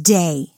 day.